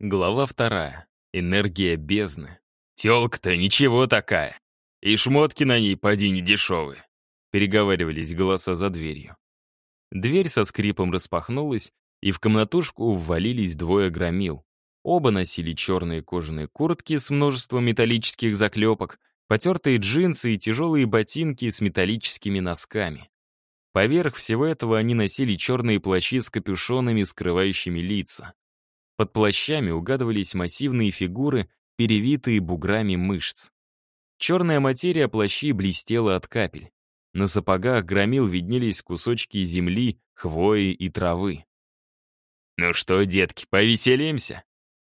Глава вторая. Энергия бездны. «Телка-то ничего такая. И шмотки на ней поди не дешевые», — переговаривались голоса за дверью. Дверь со скрипом распахнулась, и в комнатушку ввалились двое громил. Оба носили черные кожаные куртки с множеством металлических заклепок, потертые джинсы и тяжелые ботинки с металлическими носками. Поверх всего этого они носили черные плащи с капюшонами, скрывающими лица. Под плащами угадывались массивные фигуры, перевитые буграми мышц. Черная материя плащей блестела от капель. На сапогах громил виднелись кусочки земли, хвои и травы. «Ну что, детки, повеселимся?»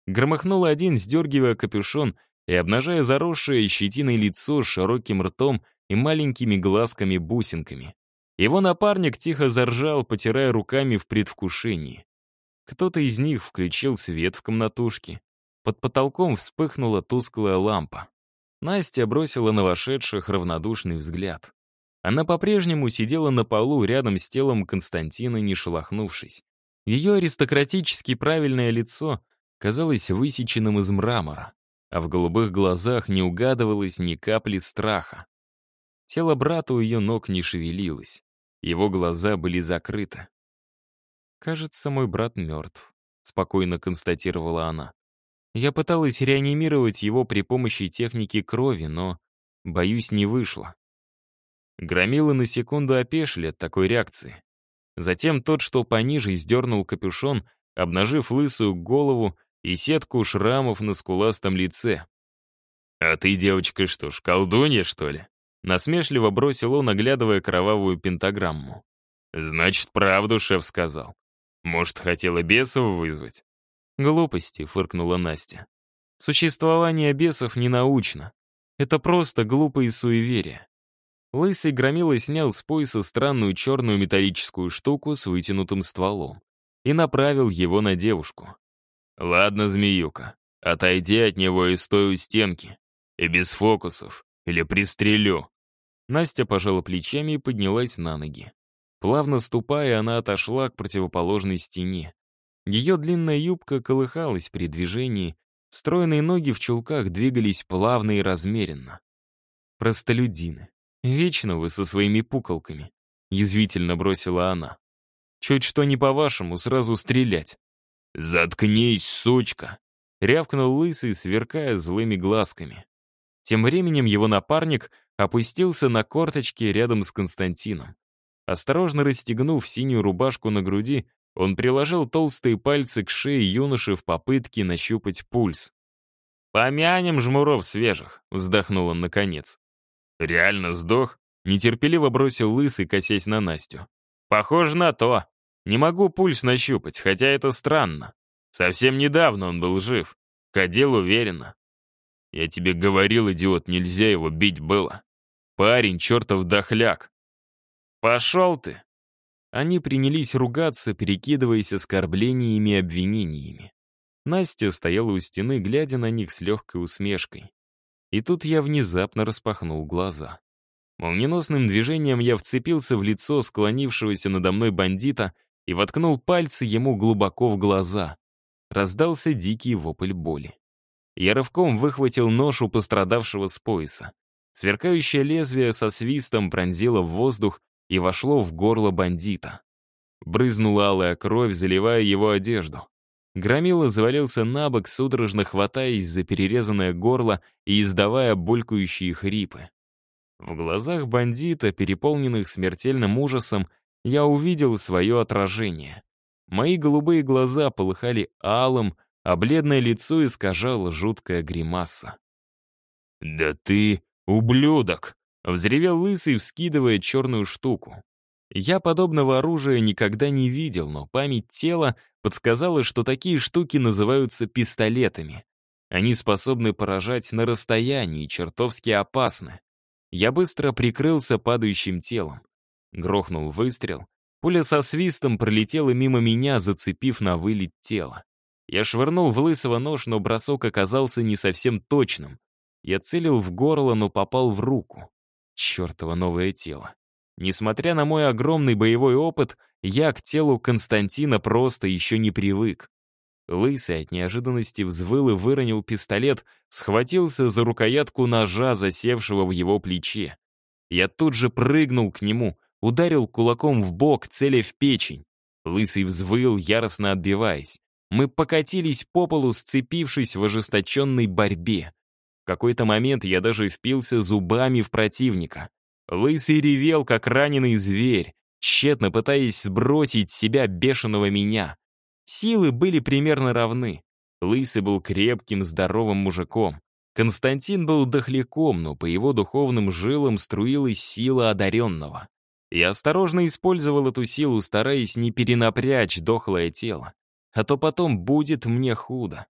Громыхнул один, сдергивая капюшон и обнажая заросшее щетиной лицо с широким ртом и маленькими глазками-бусинками. Его напарник тихо заржал, потирая руками в предвкушении. Кто-то из них включил свет в комнатушке. Под потолком вспыхнула тусклая лампа. Настя бросила на вошедших равнодушный взгляд. Она по-прежнему сидела на полу рядом с телом Константина, не шелохнувшись. Ее аристократически правильное лицо казалось высеченным из мрамора, а в голубых глазах не угадывалось ни капли страха. Тело брата у ее ног не шевелилось. Его глаза были закрыты. «Кажется, мой брат мертв», — спокойно констатировала она. «Я пыталась реанимировать его при помощи техники крови, но, боюсь, не вышло». Громилы на секунду опешили от такой реакции. Затем тот, что пониже, сдернул капюшон, обнажив лысую голову и сетку шрамов на скуластом лице. «А ты, девочка, что ж, колдунья, что ли?» Насмешливо бросил он, оглядывая кровавую пентаграмму. «Значит, правду шеф сказал. Может, хотела бесов вызвать?» «Глупости», — фыркнула Настя. «Существование бесов не научно. Это просто глупые суеверия». Лысый громила снял с пояса странную черную металлическую штуку с вытянутым стволом и направил его на девушку. «Ладно, змеюка, отойди от него и стой у стенки. И без фокусов, или пристрелю». Настя пожала плечами и поднялась на ноги. Плавно ступая, она отошла к противоположной стене. Ее длинная юбка колыхалась при движении, стройные ноги в чулках двигались плавно и размеренно. «Простолюдины, вечно вы со своими пуколками», — язвительно бросила она. «Чуть что не по-вашему, сразу стрелять». «Заткнись, сучка!» — рявкнул лысый, сверкая злыми глазками. Тем временем его напарник опустился на корточки рядом с Константином. Осторожно расстегнув синюю рубашку на груди, он приложил толстые пальцы к шее юноши в попытке нащупать пульс. «Помянем жмуров свежих», — вздохнул он наконец. «Реально сдох?» — нетерпеливо бросил лысый, косясь на Настю. «Похоже на то. Не могу пульс нащупать, хотя это странно. Совсем недавно он был жив. Кадил уверенно. Я тебе говорил, идиот, нельзя его бить было. Парень, чертов дохляк. «Пошел ты!» Они принялись ругаться, перекидываясь оскорблениями и обвинениями. Настя стояла у стены, глядя на них с легкой усмешкой. И тут я внезапно распахнул глаза. Молниеносным движением я вцепился в лицо склонившегося надо мной бандита и воткнул пальцы ему глубоко в глаза. Раздался дикий вопль боли. Я рывком выхватил нож у пострадавшего с пояса. Сверкающее лезвие со свистом пронзило в воздух и вошло в горло бандита. Брызнула алая кровь, заливая его одежду. Громила завалился на бок, судорожно хватаясь за перерезанное горло и издавая булькающие хрипы. В глазах бандита, переполненных смертельным ужасом, я увидел свое отражение. Мои голубые глаза полыхали алым, а бледное лицо искажало жуткая гримаса. «Да ты ублюдок!» Взревел лысый, вскидывая черную штуку. Я подобного оружия никогда не видел, но память тела подсказала, что такие штуки называются пистолетами. Они способны поражать на расстоянии, чертовски опасны. Я быстро прикрылся падающим телом. Грохнул выстрел. Пуля со свистом пролетела мимо меня, зацепив на вылет тело. Я швырнул в лысого нож, но бросок оказался не совсем точным. Я целил в горло, но попал в руку. Чёртово новое тело. Несмотря на мой огромный боевой опыт, я к телу Константина просто еще не привык. Лысый от неожиданности взвыл и выронил пистолет, схватился за рукоятку ножа, засевшего в его плече. Я тут же прыгнул к нему, ударил кулаком в бок, целя в печень. Лысый взвыл, яростно отбиваясь. Мы покатились по полу, сцепившись в ожесточенной борьбе. В какой-то момент я даже впился зубами в противника. Лысый ревел, как раненый зверь, тщетно пытаясь сбросить с себя бешеного меня. Силы были примерно равны. Лысый был крепким, здоровым мужиком. Константин был дохляком, но по его духовным жилам струилась сила одаренного. Я осторожно использовал эту силу, стараясь не перенапрячь дохлое тело. А то потом будет мне худо.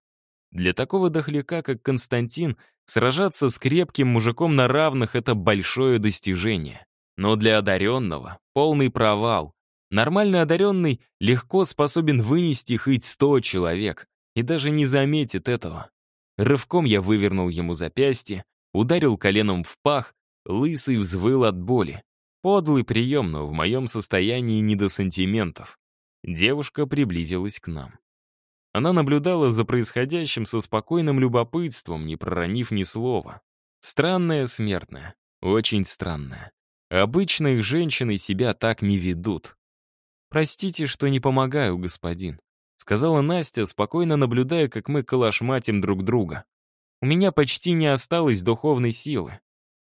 Для такого дохляка, как Константин, сражаться с крепким мужиком на равных — это большое достижение. Но для одаренного — полный провал. Нормально одаренный легко способен вынести хоть сто человек и даже не заметит этого. Рывком я вывернул ему запястье, ударил коленом в пах, лысый взвыл от боли. Подлый прием, но в моем состоянии не до сантиментов. Девушка приблизилась к нам. Она наблюдала за происходящим со спокойным любопытством, не проронив ни слова. Странная смертная, очень странная. Обычно их женщины себя так не ведут. «Простите, что не помогаю, господин», — сказала Настя, спокойно наблюдая, как мы калашматим друг друга. «У меня почти не осталось духовной силы.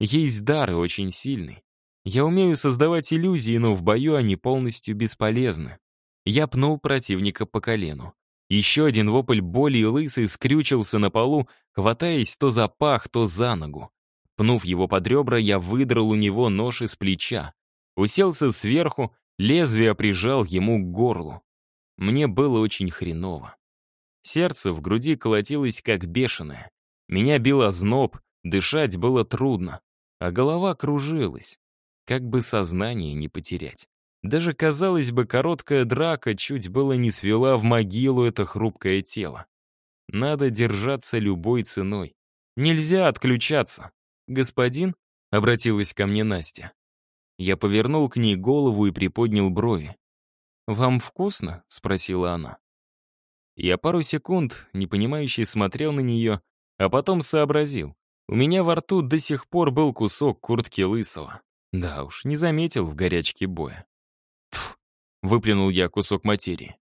Есть дары очень сильный. Я умею создавать иллюзии, но в бою они полностью бесполезны». Я пнул противника по колену. Еще один вопль боли и лысый скрючился на полу, хватаясь то за пах, то за ногу. Пнув его под ребра, я выдрал у него нож из плеча. Уселся сверху, лезвие прижал ему к горлу. Мне было очень хреново. Сердце в груди колотилось как бешеное. Меня било зноб, дышать было трудно, а голова кружилась. Как бы сознание не потерять. Даже, казалось бы, короткая драка чуть было не свела в могилу это хрупкое тело. Надо держаться любой ценой. Нельзя отключаться. «Господин?» — обратилась ко мне Настя. Я повернул к ней голову и приподнял брови. «Вам вкусно?» — спросила она. Я пару секунд, непонимающе смотрел на нее, а потом сообразил. У меня во рту до сих пор был кусок куртки лысого. Да уж, не заметил в горячке боя. Выплюнул я кусок материи.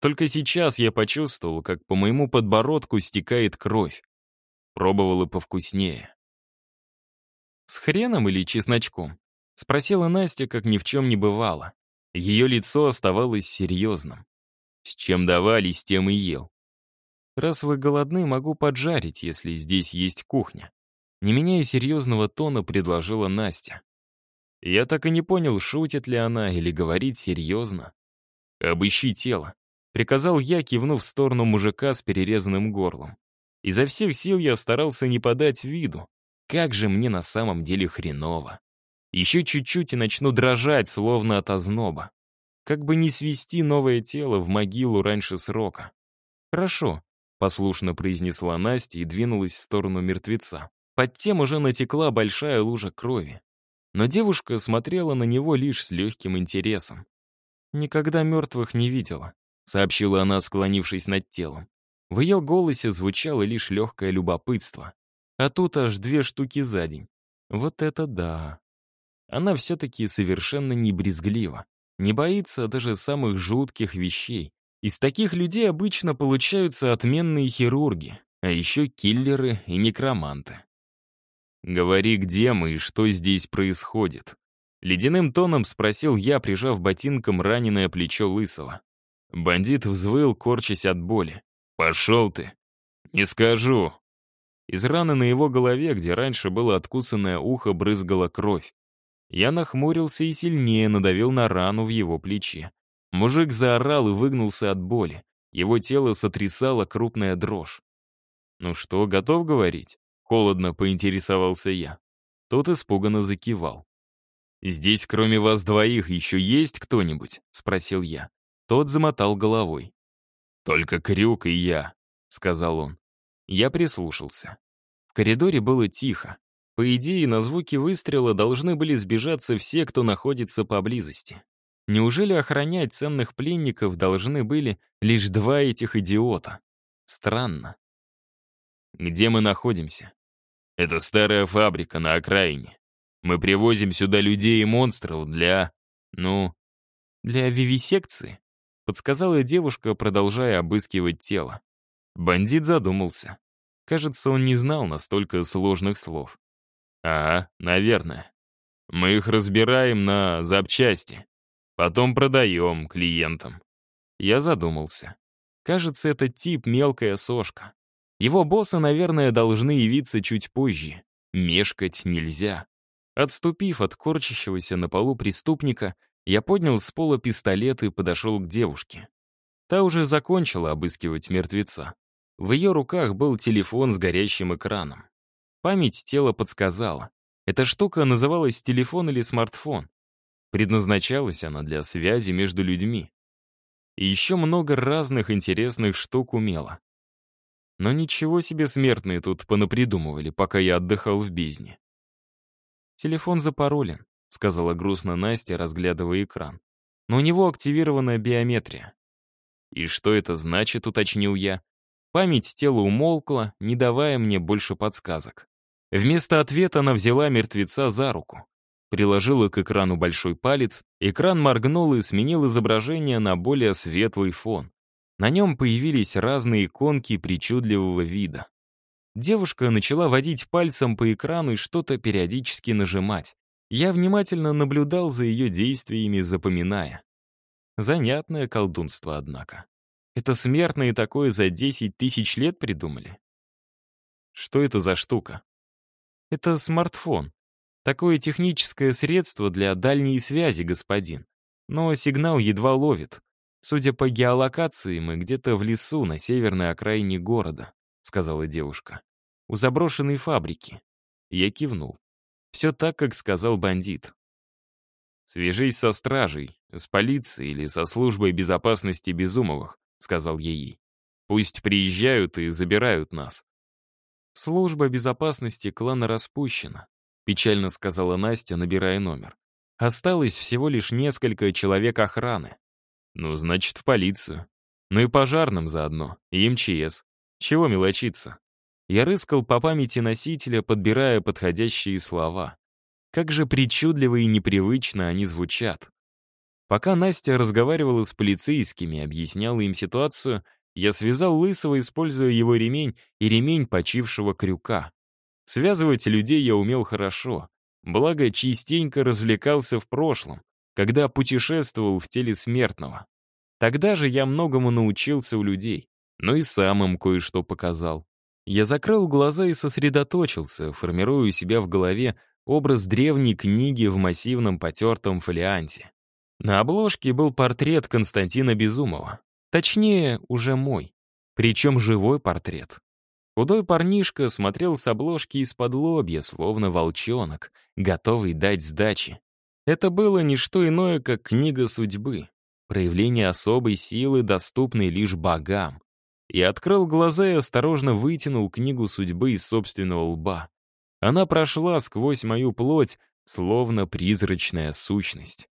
Только сейчас я почувствовал, как по моему подбородку стекает кровь. Пробовал и повкуснее. «С хреном или чесночком?» — спросила Настя, как ни в чем не бывало. Ее лицо оставалось серьезным. С чем давали, с тем и ел. «Раз вы голодны, могу поджарить, если здесь есть кухня». Не меняя серьезного тона, предложила Настя. Я так и не понял, шутит ли она или говорит серьезно. «Обыщи тело», — приказал я, кивнув в сторону мужика с перерезанным горлом. Изо всех сил я старался не подать виду. Как же мне на самом деле хреново. Еще чуть-чуть и начну дрожать, словно от озноба. Как бы не свести новое тело в могилу раньше срока. «Хорошо», — послушно произнесла Настя и двинулась в сторону мертвеца. Под тем уже натекла большая лужа крови но девушка смотрела на него лишь с легким интересом. «Никогда мертвых не видела», — сообщила она, склонившись над телом. В ее голосе звучало лишь легкое любопытство. А тут аж две штуки за день. Вот это да. Она все-таки совершенно не брезглива, не боится даже самых жутких вещей. Из таких людей обычно получаются отменные хирурги, а еще киллеры и некроманты. «Говори, где мы и что здесь происходит?» Ледяным тоном спросил я, прижав ботинком раненое плечо Лысого. Бандит взвыл, корчась от боли. «Пошел ты!» «Не скажу!» Из раны на его голове, где раньше было откусанное ухо, брызгала кровь. Я нахмурился и сильнее надавил на рану в его плече. Мужик заорал и выгнулся от боли. Его тело сотрясало крупная дрожь. «Ну что, готов говорить?» Холодно поинтересовался я. Тот испуганно закивал. «Здесь, кроме вас двоих, еще есть кто-нибудь?» — спросил я. Тот замотал головой. «Только Крюк и я», — сказал он. Я прислушался. В коридоре было тихо. По идее, на звуки выстрела должны были сбежаться все, кто находится поблизости. Неужели охранять ценных пленников должны были лишь два этих идиота? Странно. Где мы находимся? Это старая фабрика на окраине. Мы привозим сюда людей и монстров для... ну... для вивисекции, подсказала девушка, продолжая обыскивать тело. Бандит задумался. Кажется, он не знал настолько сложных слов. «Ага, наверное. Мы их разбираем на запчасти. Потом продаем клиентам». Я задумался. Кажется, этот тип — мелкая сошка. Его боссы, наверное, должны явиться чуть позже. Мешкать нельзя. Отступив от корчащегося на полу преступника, я поднял с пола пистолет и подошел к девушке. Та уже закончила обыскивать мертвеца. В ее руках был телефон с горящим экраном. Память тела подсказала. Эта штука называлась телефон или смартфон. Предназначалась она для связи между людьми. И еще много разных интересных штук умела. Но ничего себе смертные тут понапридумывали, пока я отдыхал в бездне. «Телефон запаролен», — сказала грустно Настя, разглядывая экран. «Но у него активирована биометрия». «И что это значит?» — уточнил я. Память тела умолкла, не давая мне больше подсказок. Вместо ответа она взяла мертвеца за руку. Приложила к экрану большой палец, экран моргнул и сменил изображение на более светлый фон. На нем появились разные иконки причудливого вида. Девушка начала водить пальцем по экрану и что-то периодически нажимать. Я внимательно наблюдал за ее действиями, запоминая. Занятное колдунство, однако. Это смертные такое за 10 тысяч лет придумали? Что это за штука? Это смартфон. Такое техническое средство для дальней связи, господин. Но сигнал едва ловит. Судя по геолокации, мы где-то в лесу на северной окраине города, сказала девушка. У заброшенной фабрики. Я кивнул. Все так, как сказал бандит. Свяжись со стражей, с полицией или со службой безопасности Безумовых. — сказал я ей. «Пусть приезжают и забирают нас». «Служба безопасности клана распущена», — печально сказала Настя, набирая номер. «Осталось всего лишь несколько человек охраны». «Ну, значит, в полицию. Ну и пожарным заодно, и МЧС. Чего мелочиться?» Я рыскал по памяти носителя, подбирая подходящие слова. Как же причудливо и непривычно они звучат. Пока Настя разговаривала с полицейскими, объясняла им ситуацию, я связал Лысого, используя его ремень и ремень почившего крюка. Связывать людей я умел хорошо, благо частенько развлекался в прошлом, когда путешествовал в теле смертного. Тогда же я многому научился у людей, но и сам им кое-что показал. Я закрыл глаза и сосредоточился, формируя у себя в голове образ древней книги в массивном потертом фолианте. На обложке был портрет Константина Безумова. Точнее, уже мой. Причем живой портрет. Худой парнишка смотрел с обложки из-под лобья, словно волчонок, готовый дать сдачи. Это было не что иное, как книга судьбы. Проявление особой силы, доступной лишь богам. Я открыл глаза и осторожно вытянул книгу судьбы из собственного лба. Она прошла сквозь мою плоть, словно призрачная сущность.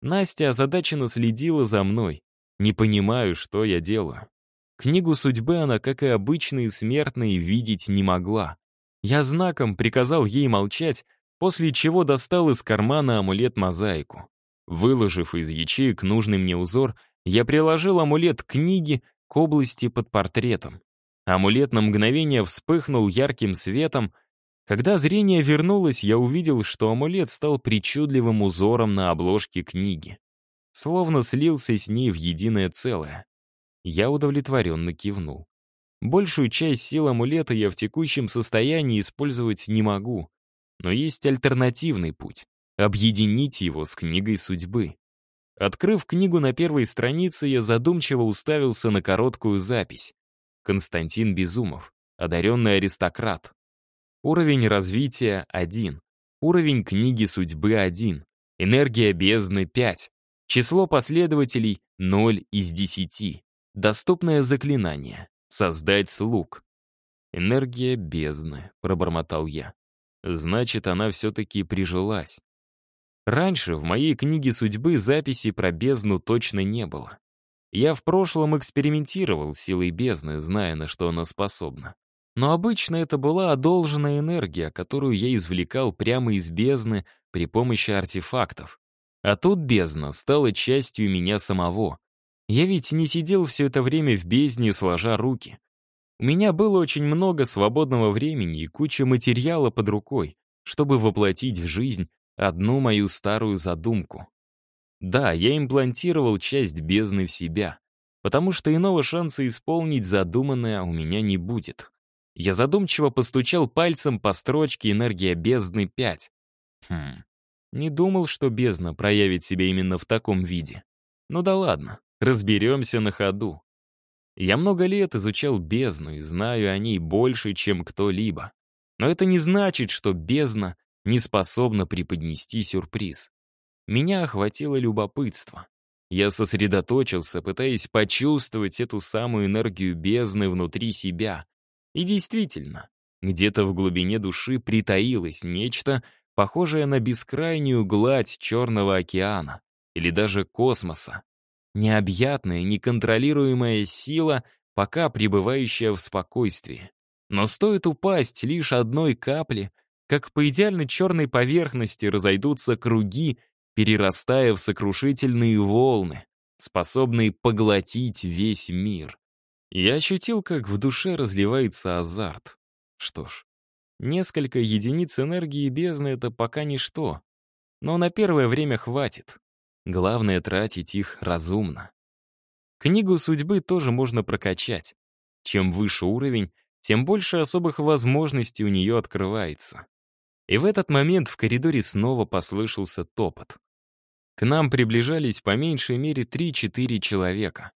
Настя озадаченно следила за мной. Не понимаю, что я делаю. Книгу судьбы она, как и обычные смертные, видеть не могла. Я знаком приказал ей молчать, после чего достал из кармана амулет-мозаику. Выложив из ячеек нужный мне узор, я приложил амулет книги к области под портретом. Амулет на мгновение вспыхнул ярким светом, когда зрение вернулось, я увидел, что амулет стал причудливым узором на обложке книги. Словно слился с ней в единое целое. Я удовлетворенно кивнул. Большую часть сил амулета я в текущем состоянии использовать не могу. Но есть альтернативный путь — объединить его с книгой судьбы. Открыв книгу на первой странице, я задумчиво уставился на короткую запись. Константин Безумов, одаренный аристократ, Уровень развития — 1. Уровень книги судьбы — 1. Энергия бездны — 5. Число последователей — 0 из 10. Доступное заклинание — создать слуг. «Энергия бездны», — пробормотал я. «Значит, она все-таки прижилась». Раньше в моей книге судьбы записи про бездну точно не было. Я в прошлом экспериментировал с силой бездны, зная, на что она способна. Но обычно это была одолженная энергия, которую я извлекал прямо из бездны при помощи артефактов. А тут бездна стала частью меня самого. Я ведь не сидел все это время в бездне, сложа руки. У меня было очень много свободного времени и куча материала под рукой, чтобы воплотить в жизнь одну мою старую задумку. Да, я имплантировал часть бездны в себя, потому что иного шанса исполнить задуманное у меня не будет. Я задумчиво постучал пальцем по строчке «Энергия бездны 5». Хм, не думал, что бездна проявит себя именно в таком виде. Ну да ладно, разберемся на ходу. Я много лет изучал бездну и знаю о ней больше, чем кто-либо. Но это не значит, что бездна не способна преподнести сюрприз. Меня охватило любопытство. Я сосредоточился, пытаясь почувствовать эту самую энергию бездны внутри себя. И действительно, где-то в глубине души притаилось нечто, похожее на бескрайнюю гладь Черного океана или даже космоса. Необъятная, неконтролируемая сила, пока пребывающая в спокойствии. Но стоит упасть лишь одной капли, как по идеально черной поверхности разойдутся круги, перерастая в сокрушительные волны, способные поглотить весь мир. Я ощутил, как в душе разливается азарт. Что ж, несколько единиц энергии бездны — это пока ничто. Но на первое время хватит. Главное — тратить их разумно. Книгу судьбы тоже можно прокачать. Чем выше уровень, тем больше особых возможностей у нее открывается. И в этот момент в коридоре снова послышался топот. К нам приближались по меньшей мере 3-4 человека.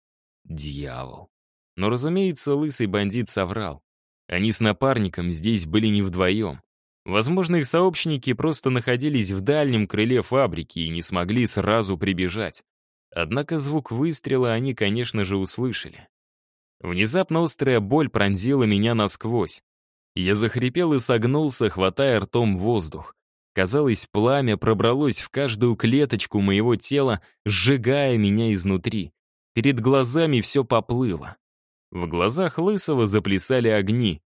Дьявол. Но, разумеется, лысый бандит соврал. Они с напарником здесь были не вдвоем. Возможно, их сообщники просто находились в дальнем крыле фабрики и не смогли сразу прибежать. Однако звук выстрела они, конечно же, услышали. Внезапно острая боль пронзила меня насквозь. Я захрипел и согнулся, хватая ртом воздух. Казалось, пламя пробралось в каждую клеточку моего тела, сжигая меня изнутри. Перед глазами все поплыло. В глазах Лысого заплясали огни.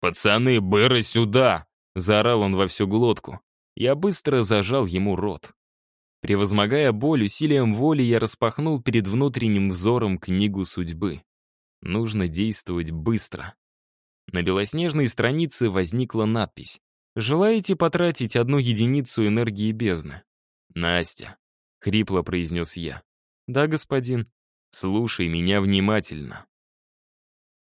«Пацаны, Бэра сюда!» Заорал он во всю глотку. Я быстро зажал ему рот. Превозмогая боль, усилием воли я распахнул перед внутренним взором книгу судьбы. Нужно действовать быстро. На белоснежной странице возникла надпись. «Желаете потратить одну единицу энергии бездны?» «Настя», — хрипло произнес я. «Да, господин. Слушай меня внимательно.